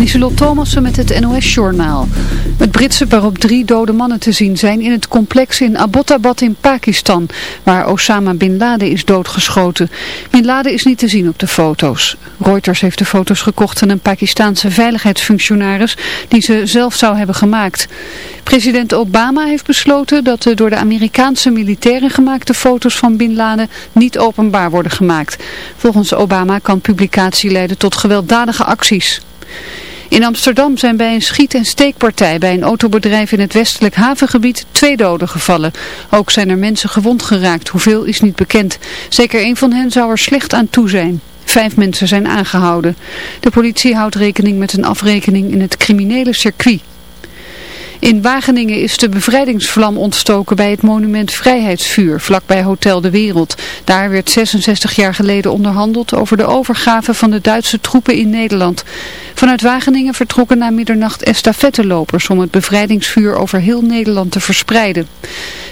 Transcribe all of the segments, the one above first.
Lieselot Thomassen met het NOS-journaal. Het Britse waarop drie dode mannen te zien zijn in het complex in Abbottabad in Pakistan, waar Osama Bin Laden is doodgeschoten. Bin Laden is niet te zien op de foto's. Reuters heeft de foto's gekocht aan een Pakistaanse veiligheidsfunctionaris die ze zelf zou hebben gemaakt. President Obama heeft besloten dat de door de Amerikaanse militairen gemaakte foto's van Bin Laden niet openbaar worden gemaakt. Volgens Obama kan publicatie leiden tot gewelddadige acties. In Amsterdam zijn bij een schiet- en steekpartij bij een autobedrijf in het westelijk havengebied twee doden gevallen. Ook zijn er mensen gewond geraakt, hoeveel is niet bekend. Zeker een van hen zou er slecht aan toe zijn. Vijf mensen zijn aangehouden. De politie houdt rekening met een afrekening in het criminele circuit. In Wageningen is de bevrijdingsvlam ontstoken bij het monument Vrijheidsvuur, vlakbij Hotel de Wereld. Daar werd 66 jaar geleden onderhandeld over de overgave van de Duitse troepen in Nederland. Vanuit Wageningen vertrokken na middernacht estafettelopers om het bevrijdingsvuur over heel Nederland te verspreiden.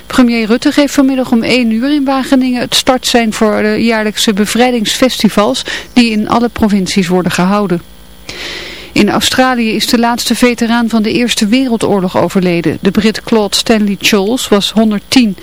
Premier Rutte geeft vanmiddag om 1 uur in Wageningen het startsein voor de jaarlijkse bevrijdingsfestivals die in alle provincies worden gehouden. In Australië is de laatste veteraan van de Eerste Wereldoorlog overleden. De Brit Claude Stanley Charles was 110.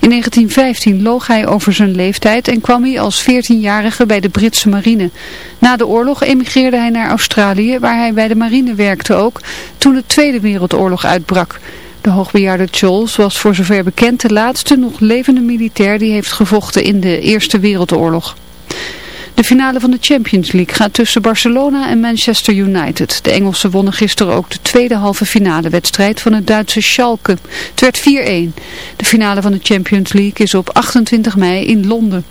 In 1915 loog hij over zijn leeftijd en kwam hij als 14-jarige bij de Britse marine. Na de oorlog emigreerde hij naar Australië, waar hij bij de marine werkte ook, toen de Tweede Wereldoorlog uitbrak. De hoogbejaarde Charles was voor zover bekend de laatste nog levende militair die heeft gevochten in de Eerste Wereldoorlog. De finale van de Champions League gaat tussen Barcelona en Manchester United. De Engelsen wonnen gisteren ook de tweede halve finale wedstrijd van het Duitse Schalke. Het werd 4-1. De finale van de Champions League is op 28 mei in Londen.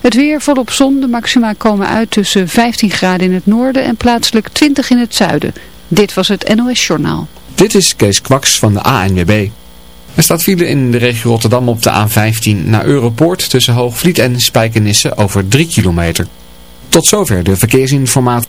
Het weer volop zon. De maxima komen uit tussen 15 graden in het noorden en plaatselijk 20 in het zuiden. Dit was het NOS Journaal. Dit is Kees Kwaks van de ANWB. Er staat file in de regio Rotterdam op de A15 naar Europoort tussen Hoogvliet en Spijkenisse over 3 kilometer. Tot zover de verkeersinformatie.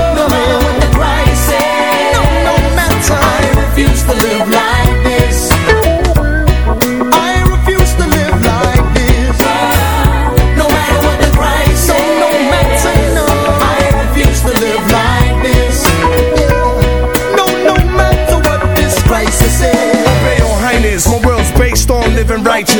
the crisis. No, no matter. I refuse to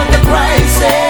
What the price is,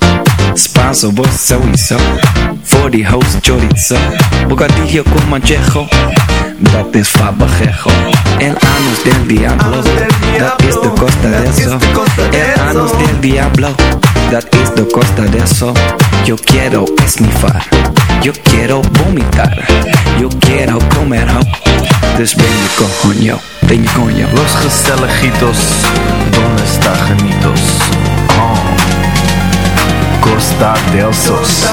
Spanso, vos sowieso. Voor die host chorizo. Bocadillo con manchejo. Dat is fabajejo. El anus del diablo. Dat is de costa de eso. El anus del diablo. Dat is de costa de eso. Yo quiero esnifar. Yo quiero vomitar. Yo quiero comer ho. Dus ben je coño. Ben je coño. Los Gestelejitos, ¿dónde está Janitos? Oh. Costa del Sos.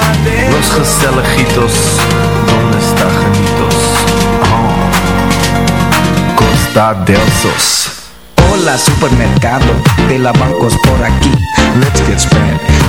Los Gestelejitos, ¿dónde está Janitos? Oh. Costa del Sos. Hola supermercado de la bancos por aquí. Let's get Spanish.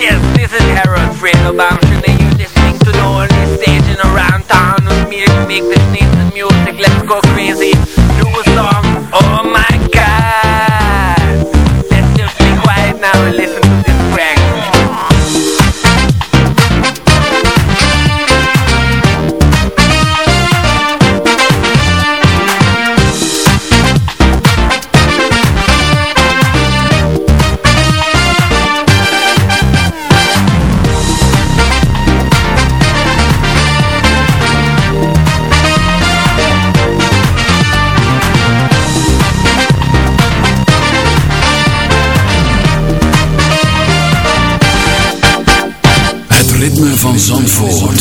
Yes, this is Harold Friedelbaum. Should they use this thing to know only staging around town with me to make this nice music? Let's go crazy. Do a song. Zandvoort.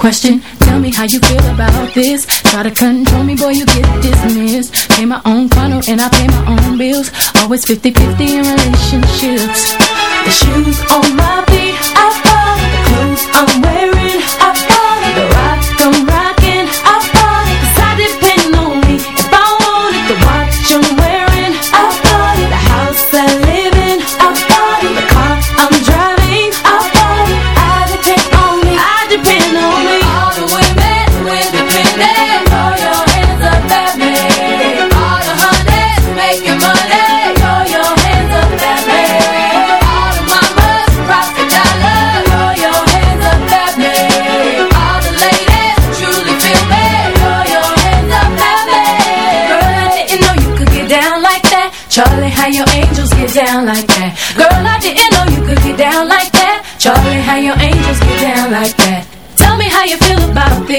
Question, tell me how you feel about this. Try to control me, boy, you get dismissed. Pay my own funnel and I pay my own bills. Always 50-50 in relationships. The shoes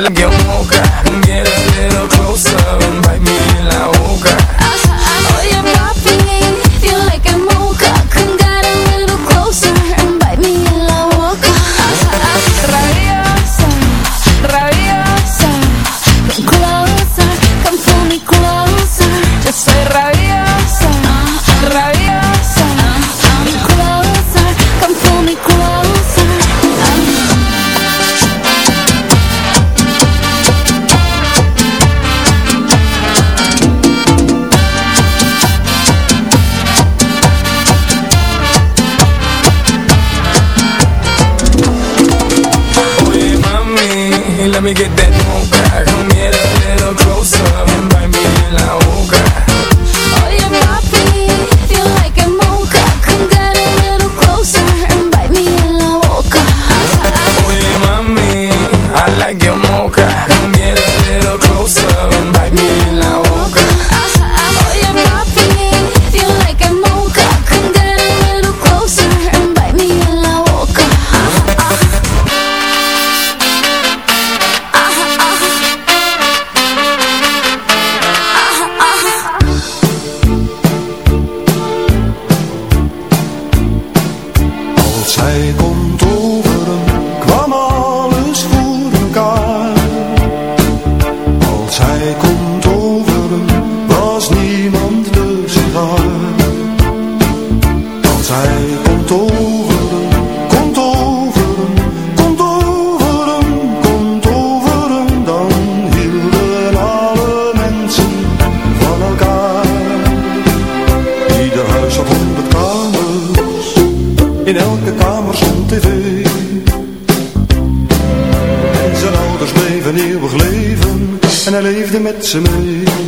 I'll get mocha Get a little closer and bite me. je huis had honderd kamers, in elke kamer stond tv. En zijn ouders bleven eeuwig leven, en hij leefde met ze mee.